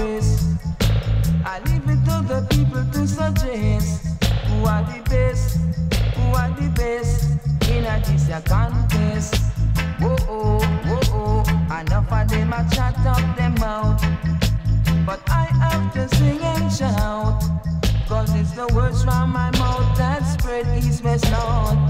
ways. I leave it to the people to suggest who are the best, who are the best in a this contest. Whoa, oh, whoa, oh, enough of them I chat up them out. But I have to sing and shout, cause it's the words from my mouth that spread east, west, north.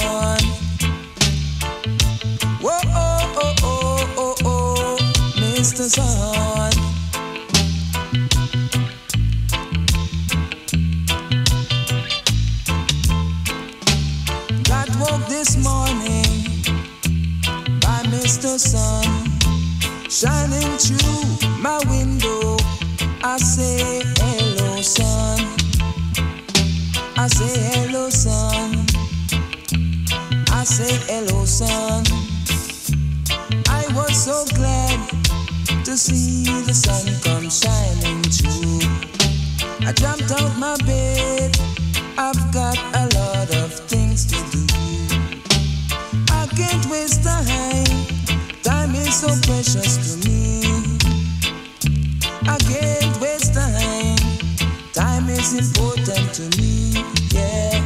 shining through my window. I say hello, sun. I say hello, sun. I say hello, sun. I was so glad to see the sun come shining through. I jumped out my bed. I've got a lot of things to do. I can't waste time. So precious to me. I can't waste time. Time is important to me. Yeah,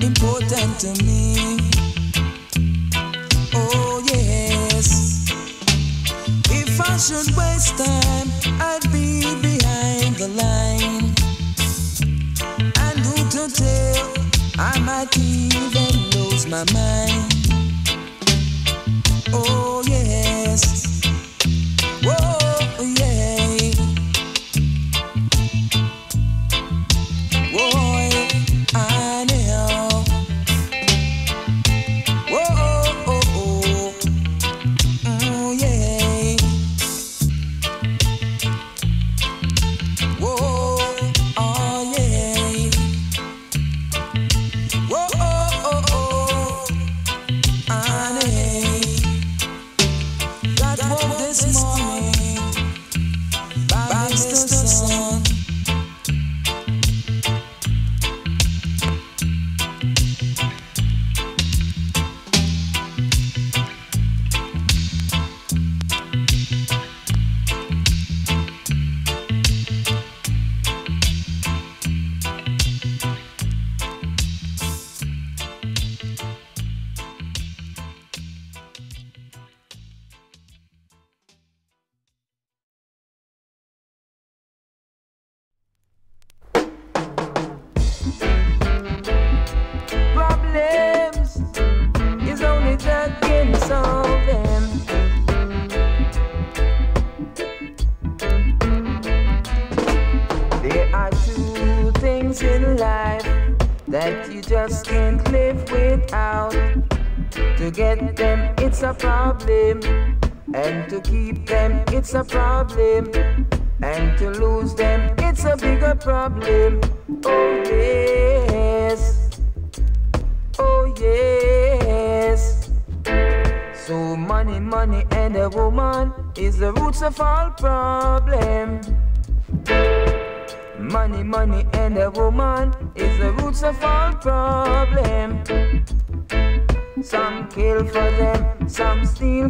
important to me. Oh, yes. If I should waste time, I'd be behind the line. And who to tell? I might even lose my mind. Oh, yes.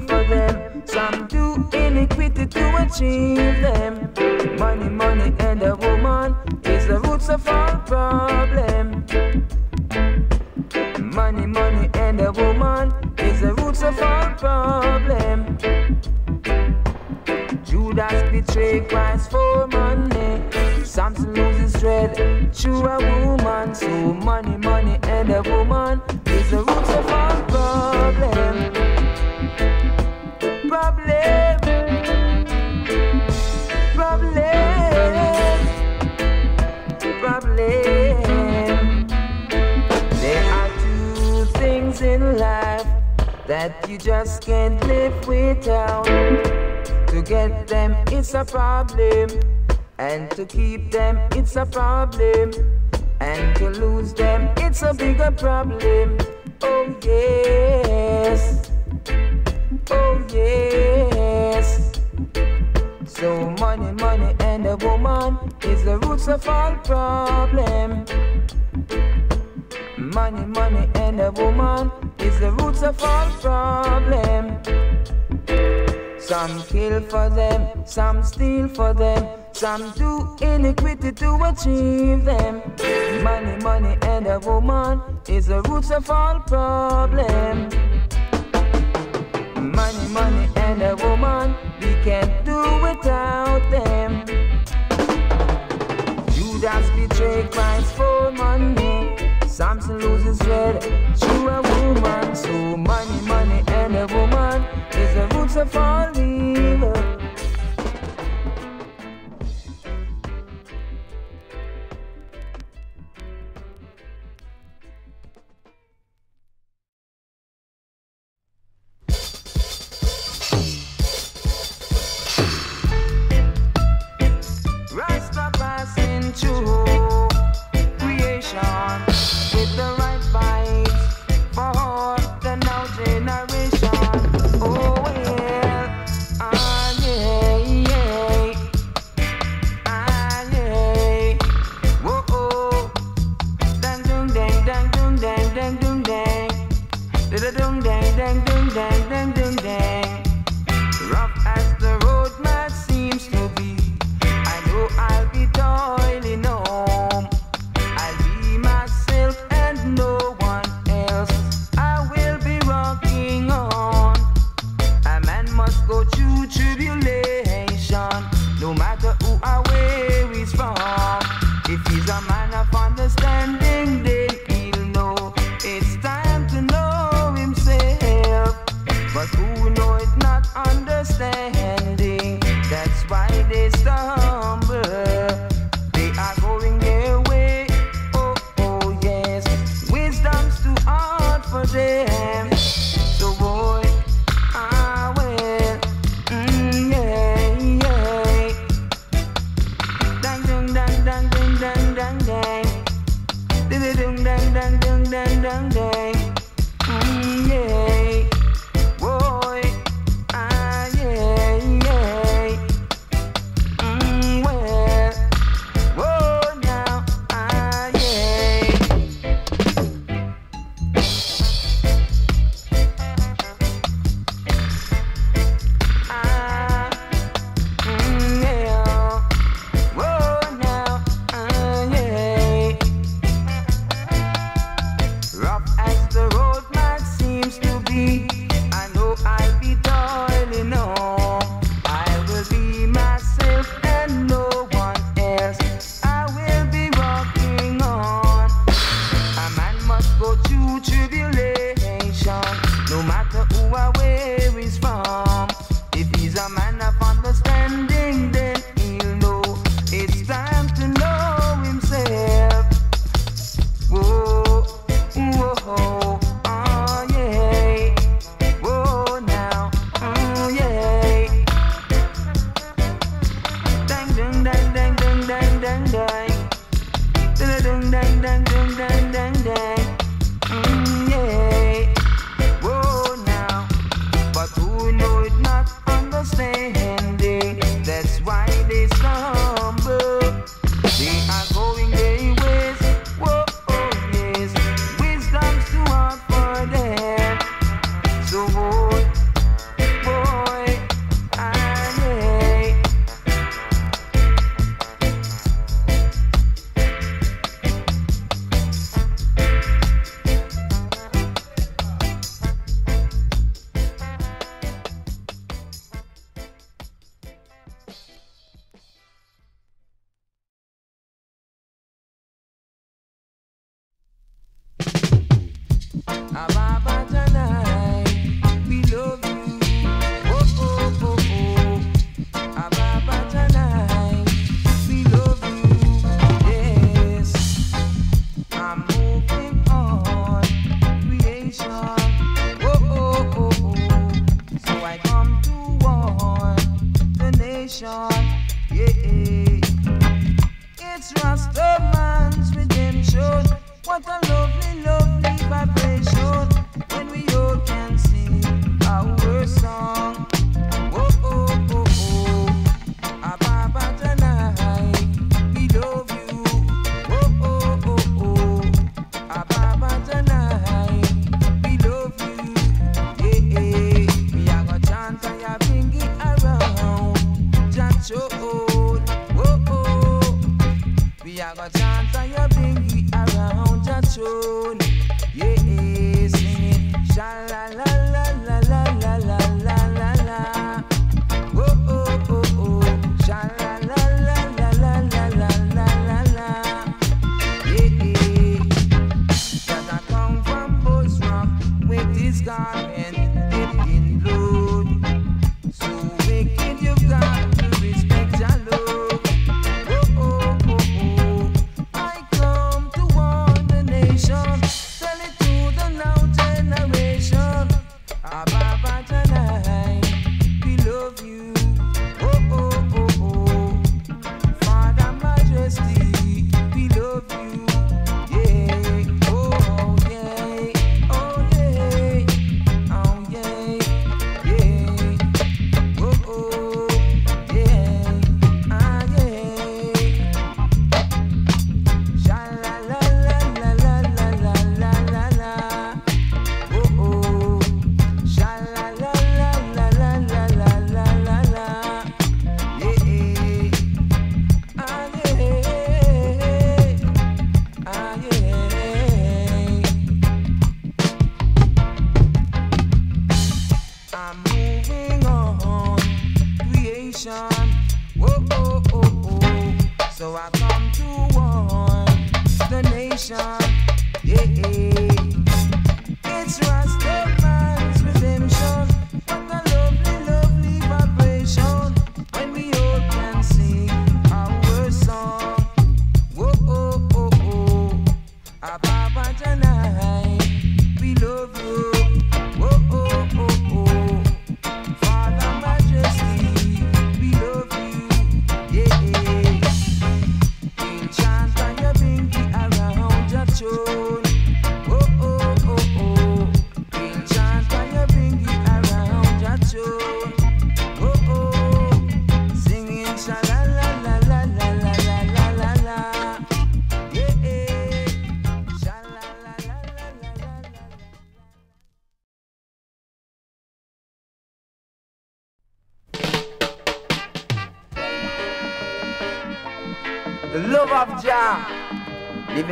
For them, some do iniquity to achieve them. Money, money, and a woman is the roots of all problem. Money, money, and a woman is the roots of all problem. Judas betrayed Christ for money. Samson loses dread through a woman. So money, money, and a woman is the roots of all that you just can't live without. To get them, it's a problem. And to keep them, it's a problem. And to lose them, it's a bigger problem. Oh, yes. Oh, yes. So, money, money, and a woman is the roots of all problem. Money, money, and a woman is the roots of all problem. Some kill for them, some steal for them, some do iniquity to achieve them. Money, money, and a woman is the roots of all problem. Money, money, and a woman, we can't do without them. Judas betrayed Christ for money. Samson loses red through a woman. So money, money, and a woman is the roots of all evil. It's Rastaman's redemption. What a lovely, lovely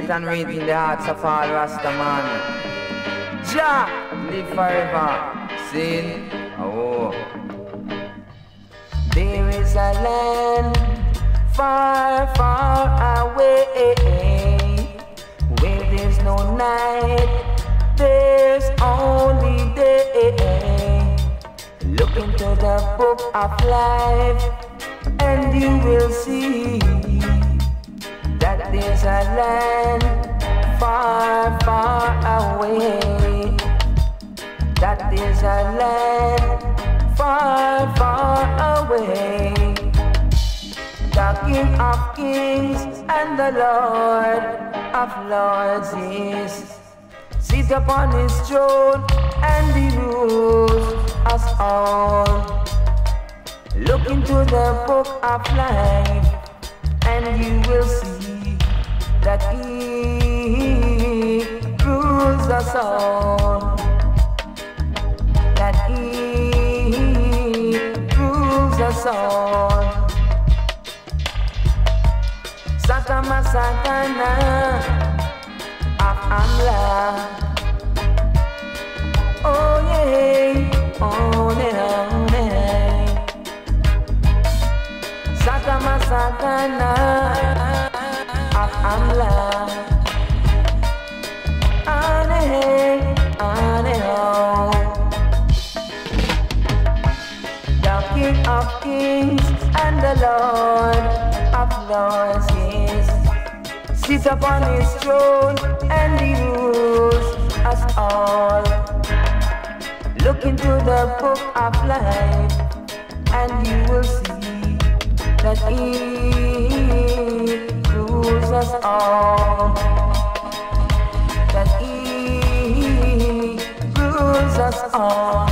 It and read in the hearts of all Rasta man. Jah, live forever. Sin. Oh. There is a land far, far away where there's no night, there's only day. Look into the book of life, and you will see a land far, far away. That is a land far, far away. The King of Kings and the Lord of Lords is sit upon his throne and he rules us all. Look into the book of life and you will see rules us all. That he rules us all. Satama Satana of Amla. Oh yeah, oh yeah, oh yeah. Satama Satana of Amla. That he rules us all. All.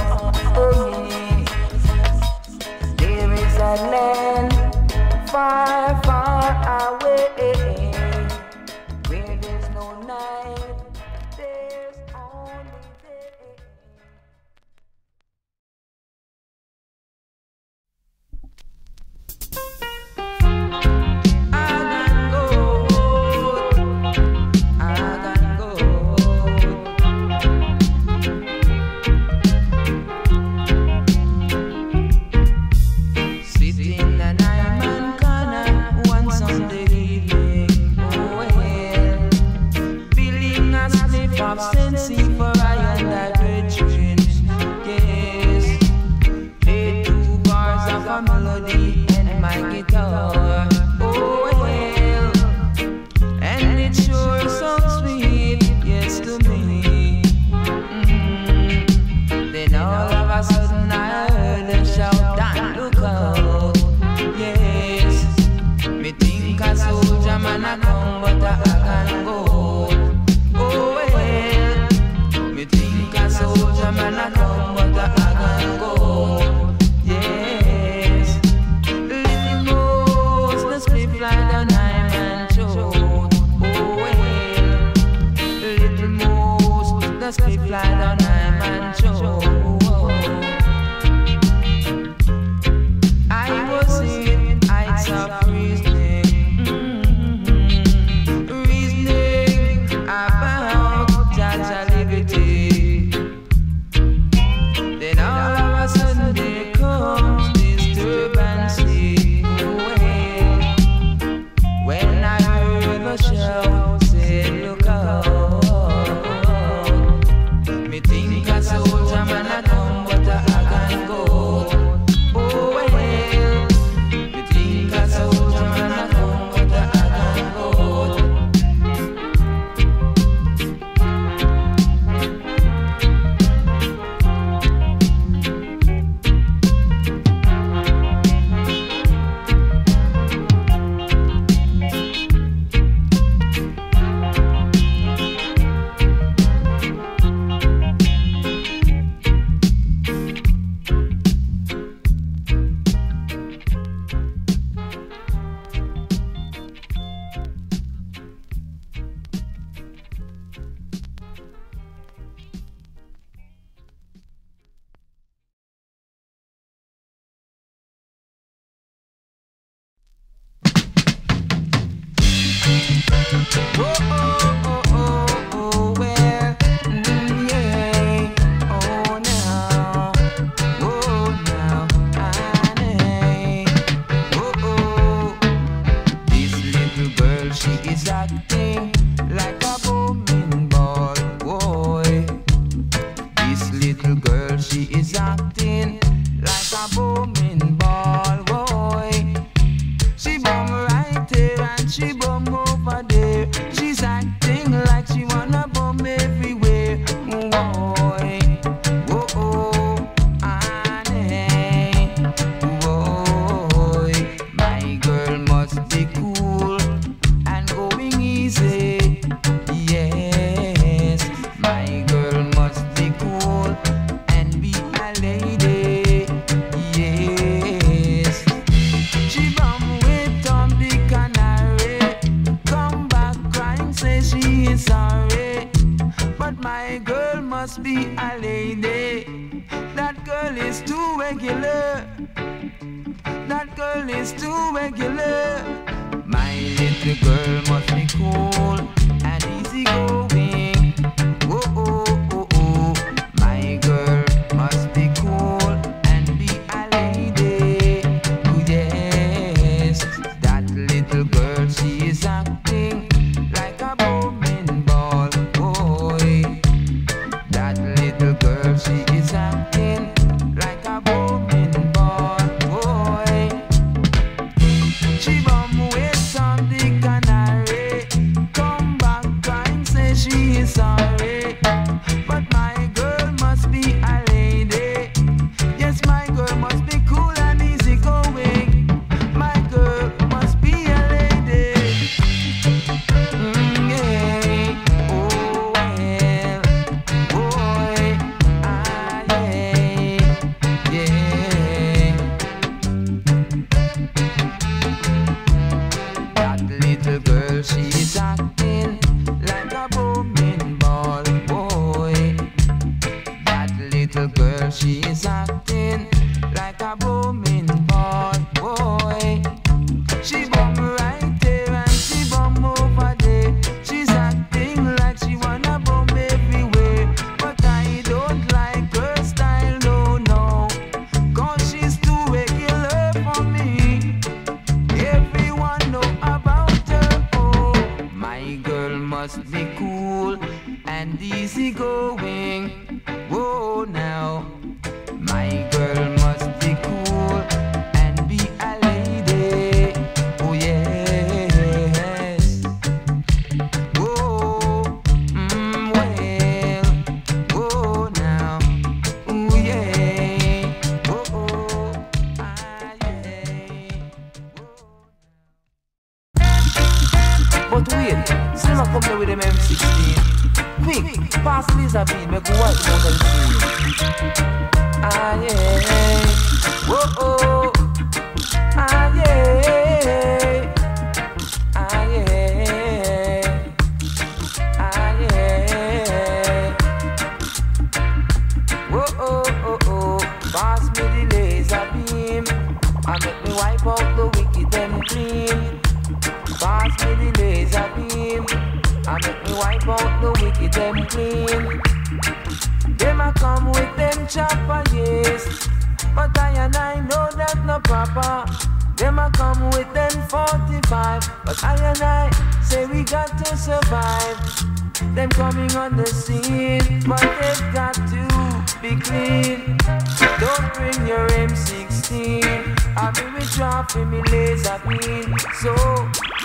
scene. I mean, we drop for me laser beam. So,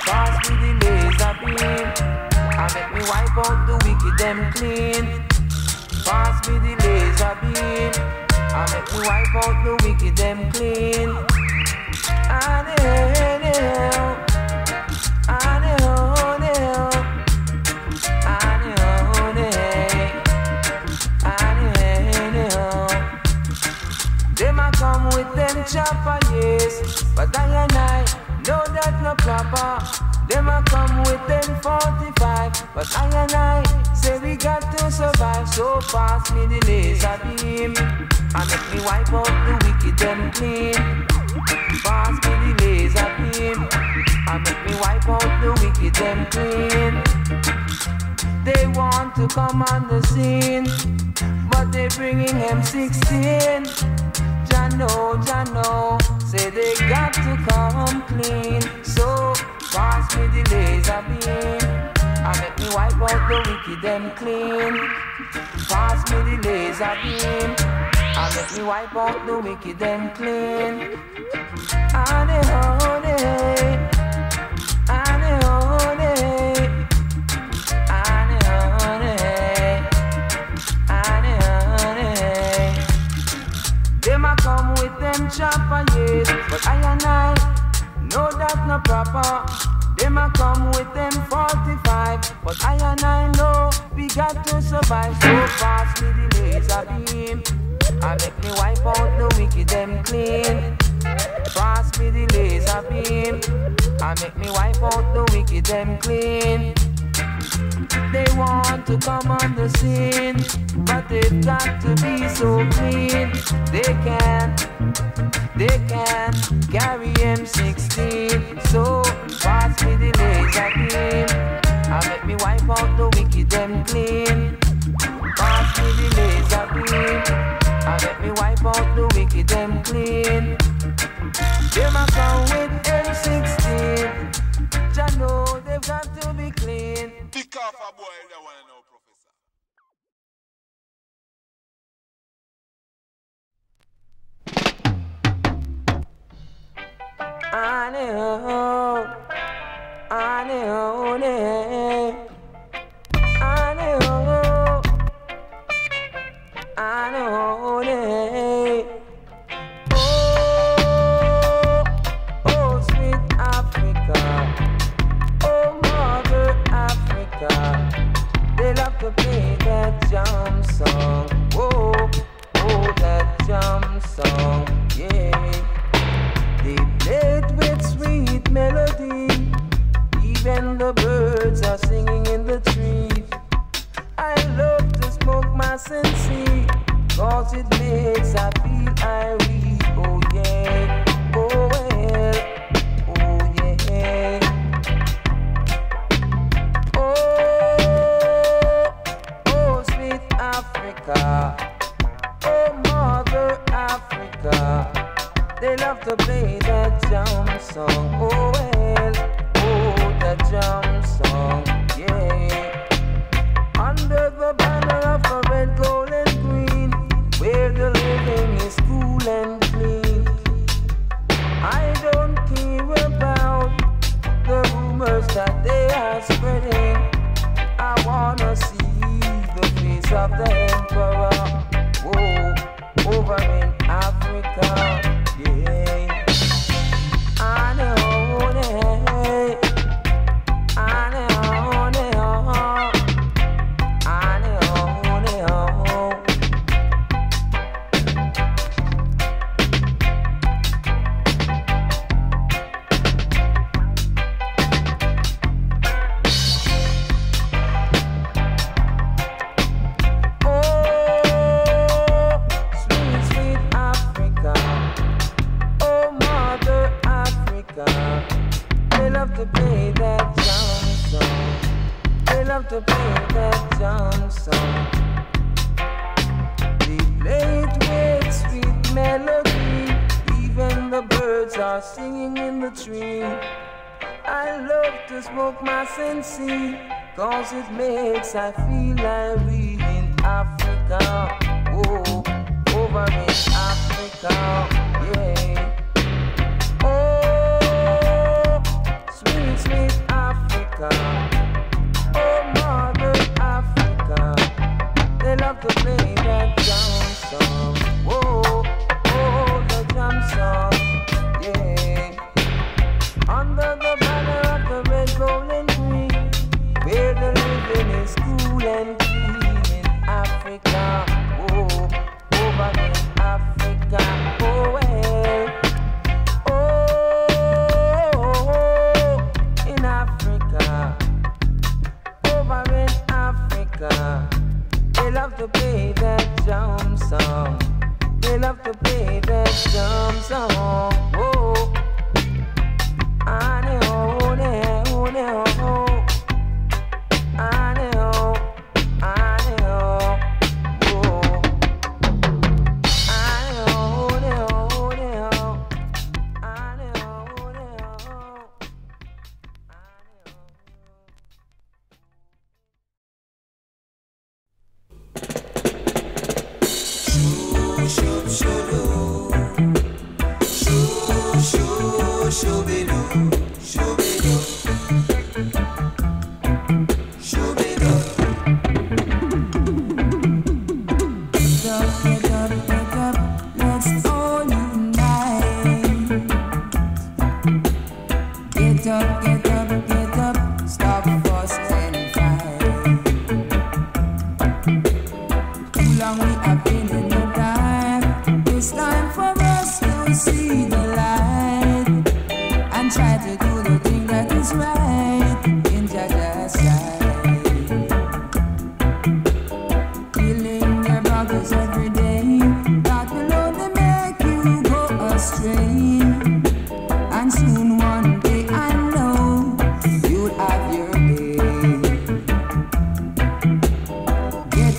pass me the laser beam. I make me wipe out the wicked them clean. Pass me the laser beam. I make me wipe out the wicked them clean. And hell, them chopper, yes. But I and I know that no proper. Them a come with them 45. But I and I say we got to survive. So fast me the laser beam. And make me wipe out the wicked and clean. Fast me the laser beam. And make me wipe out the wicked and clean. They want to come on the scene. But they bringing M16 know, Jah know, say they got to come clean. So pass me the laser beam. I make me wipe out the wicked and clean. Pass me the laser beam. I make me wipe out the wicked and clean. Honey, honey. With chopper, yes. But I and I know that no proper. Them a come with them 45, but I and I know we got to survive. So pass me the laser beam, and make me wipe out the wicked them clean. Pass me the laser beam, and make me wipe out the wicked them clean. They want to come on the scene, but they've got to be so clean. They can't, they can't carry M16. So pass me the laser beam, and make me wipe out the wicked them clean. Pass me the laser beam, and make me wipe out the wicked them clean. Them a come with M16. Jah know they've got to be clean. Pick off a boy that one now, Professor. I know, I know, I know, I know, play that jump song. Oh, oh, that jump song, yeah. They with sweet melody. Even the birds are singing in the trees. I love to smoke my cause it makes I feel irate. Oh yeah, Africa, oh mother Africa. They love to play that jump song. Oh well, cool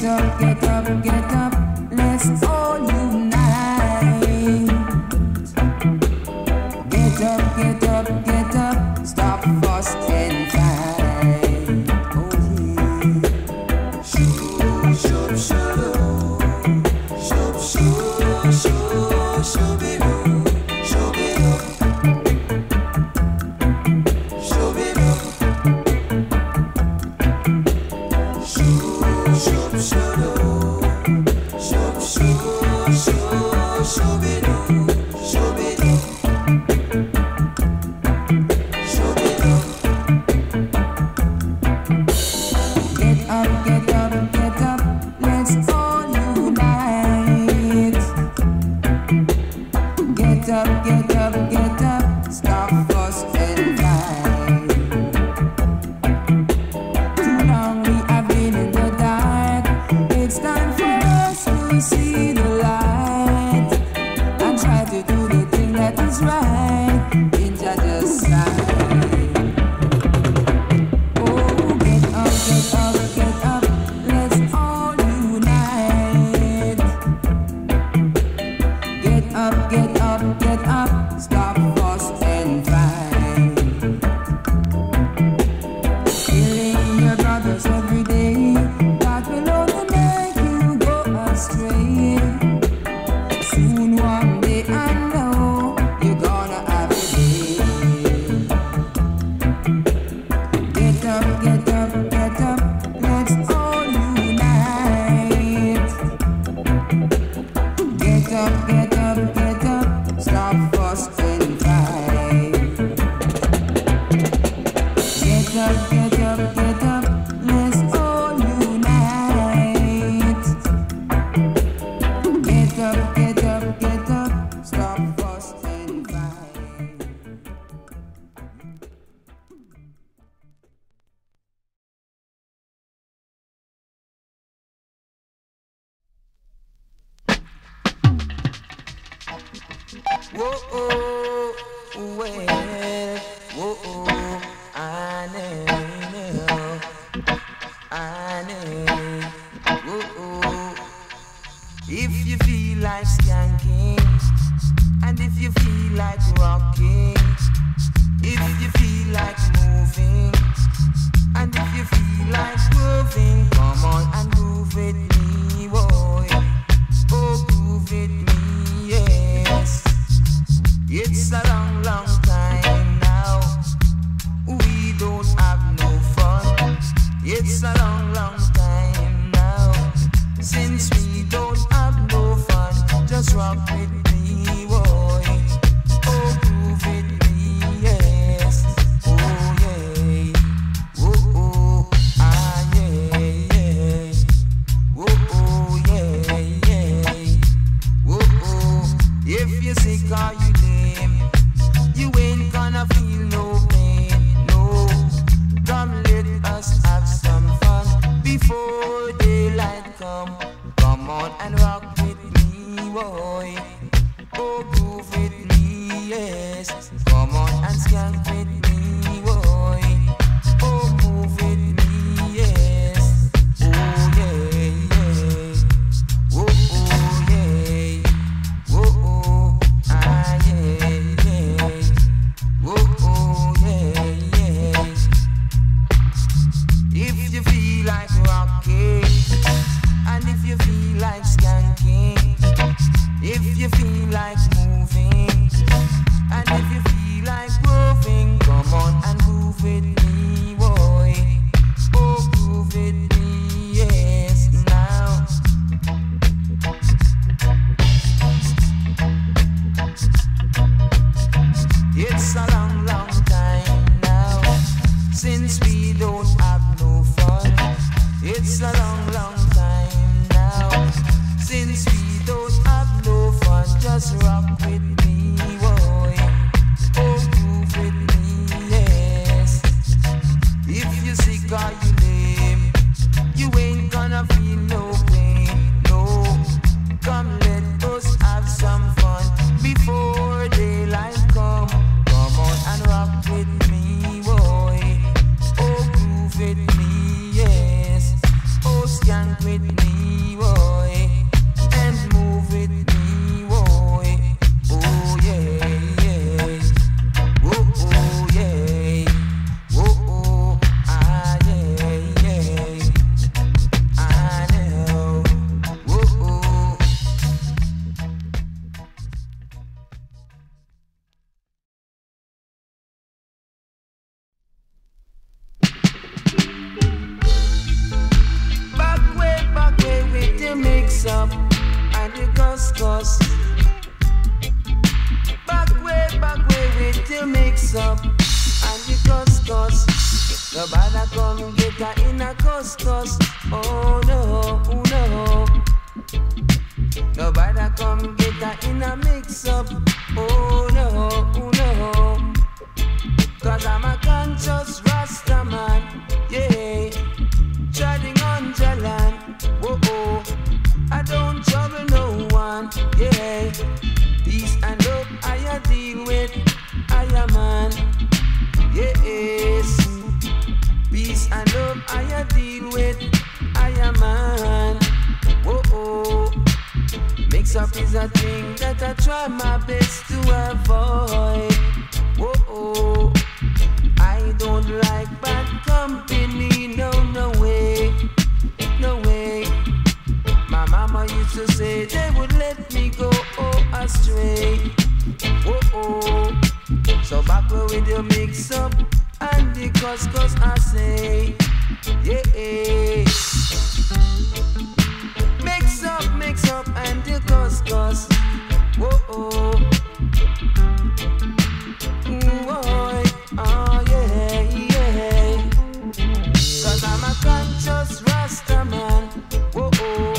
If you like moving, and if you feel No bother come get her in a couscous. Oh no, oh no. No bother come get her in a mix up. Oh no, oh no. Cause I'm a conscious Rasta man. Yeah. Treading on Jah land. Whoa, oh. I don't trouble no one. Yeah. I know I deal with I am man. Whoa, oh. Mix up is a thing that I try my best to avoid. Whoa, oh. I don't like bad company, no, no way, no way. My mama used to say they would let me go oh, astray. Whoa, oh. So back with your mix up and the because I say, yeah. Eh. Mix up, mix up, and the couscous, whoa, oh, mm, oh yeah, yeah. Cause I'm a conscious whoa, oh,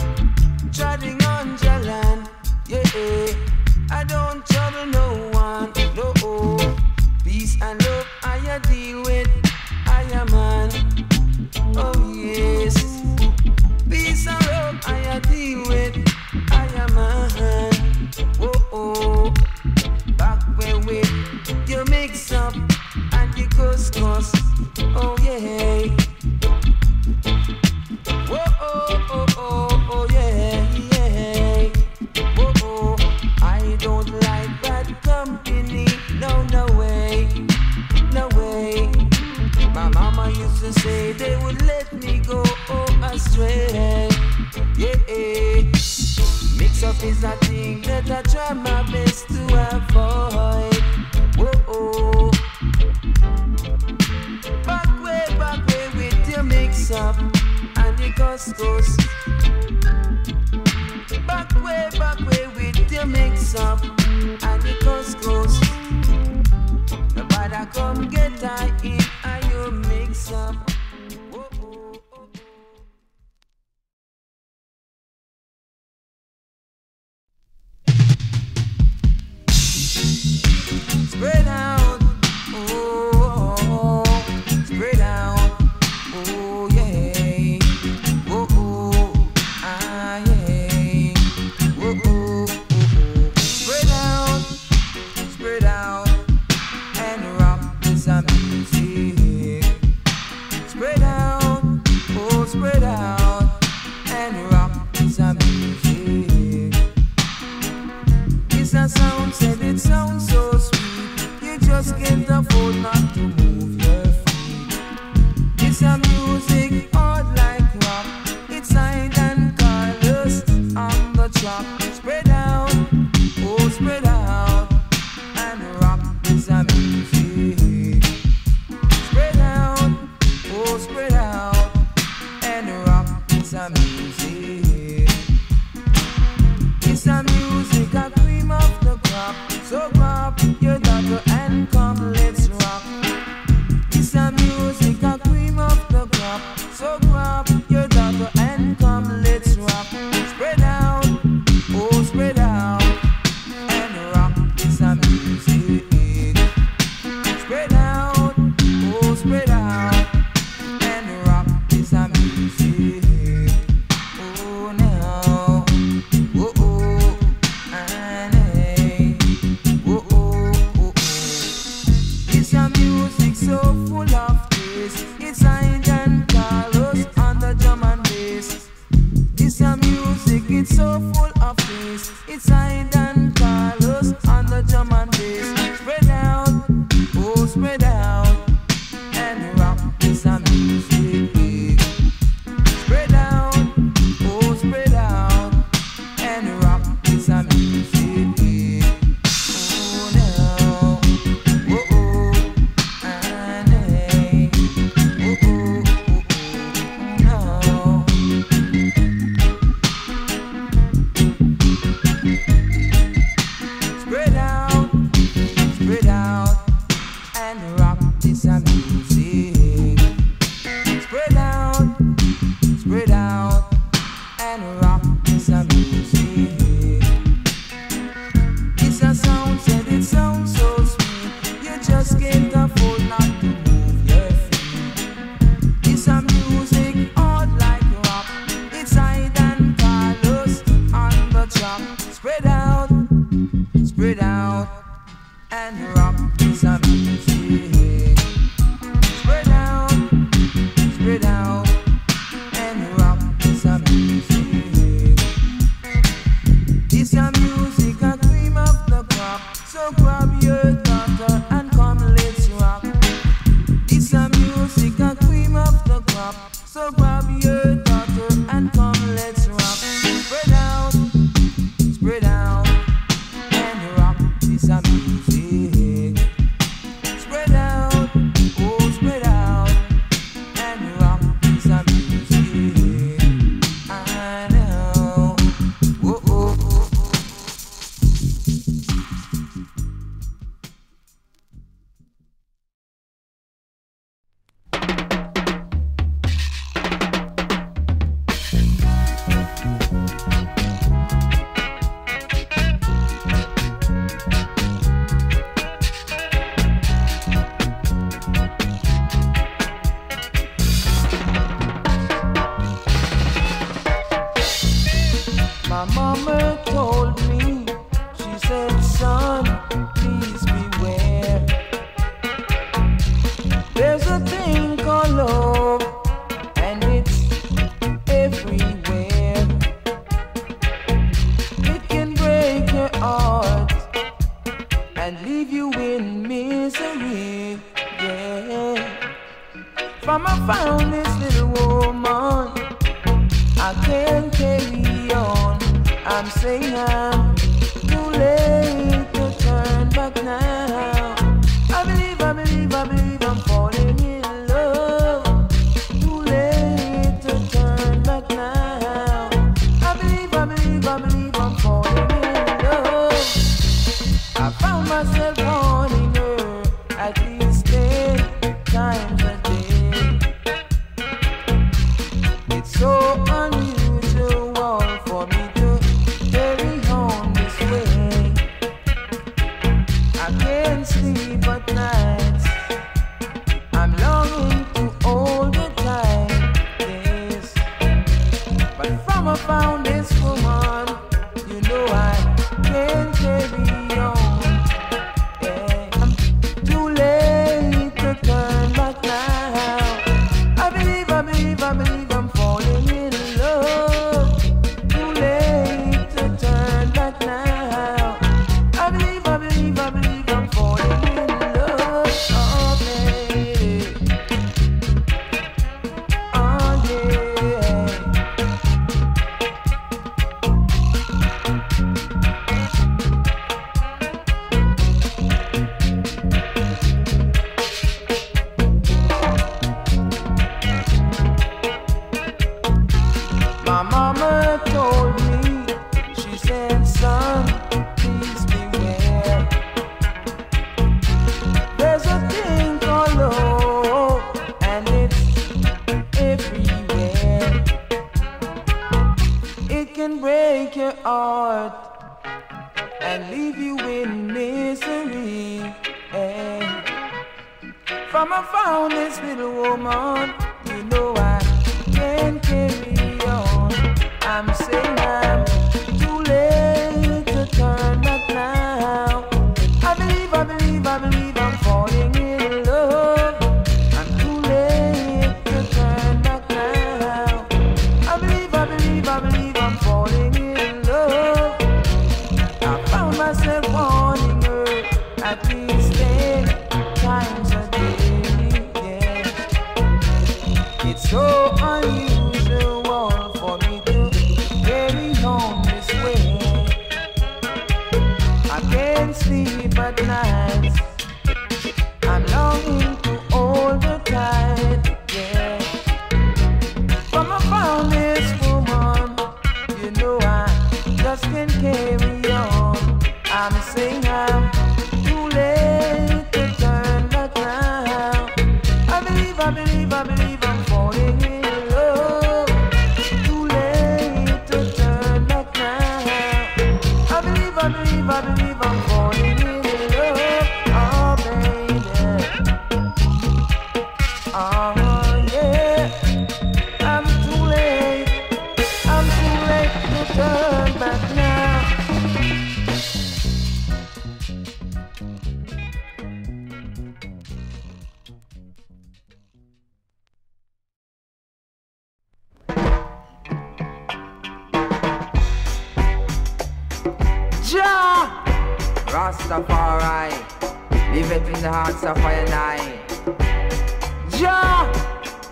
on your land, yeah. Eh. I don't trouble no gotta deal with from a this. So unusual for me to Rastafari. Leave it in the hearts of fire night. Jah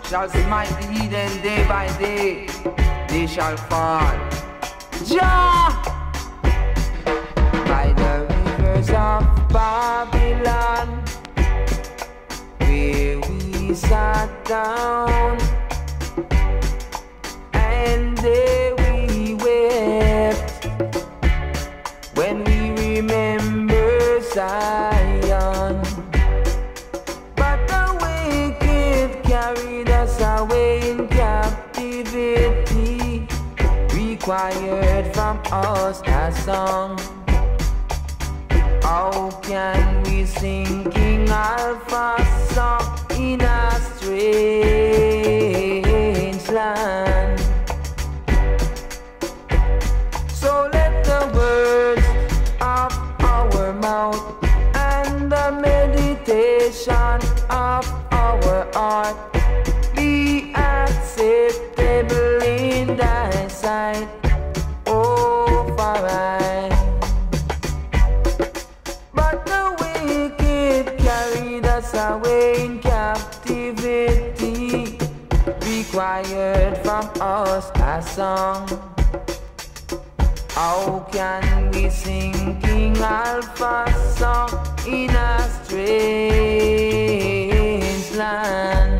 shall smite the heathen day by day. They shall fall. Jah by the rivers of Babylon, where we sat down and they. Zion. But the wicked carried us away in captivity, required from us a song. How can we sing King Alpha's song in a strange land? song. How can we sing King Alpha's song in a strange land?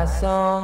coração.